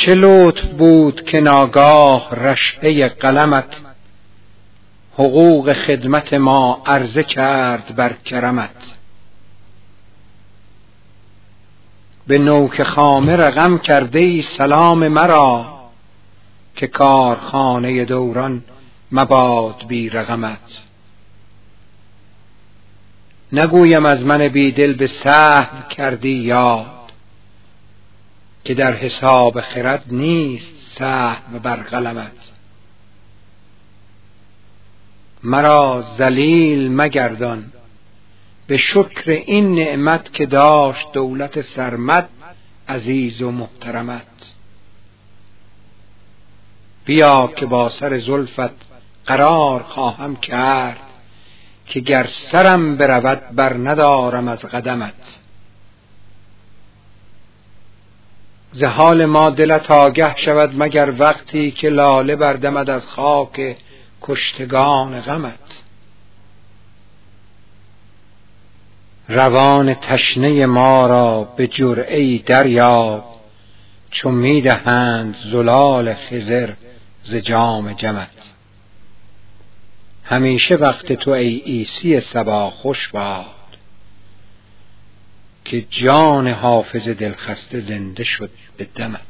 چه لطف بود که ناگاه رشحه قلمت حقوق خدمت ما عرضه کرد بر کرمت. به نوک خامه رقم کرده ای سلام مرا که کارخانه دوران مباد بی رقمت. نگویم از من بیدل به سهو کردی یاد که در حساب خرد نیست سهو بر قلمت مرا ذلیل مگردان به شکر این نعمت که داشت دولت سرمد عزیز و محترمت. بیا که با سر زلفت قرار خواهم کرد که گر سرم برود بر ندارم از قدمت. ز حال ما دلت آگه شود مگر وقتی که لاله بردمد از خاک کشتگان غمت؟ روان تشنه ما را به جرعه دریاب چون می‌دهند زلال خزر ز جام جمت. همیشه وقت تو ای عیسی سبا خوش باد که جان حافظ دلخسته زنده شد به دمت.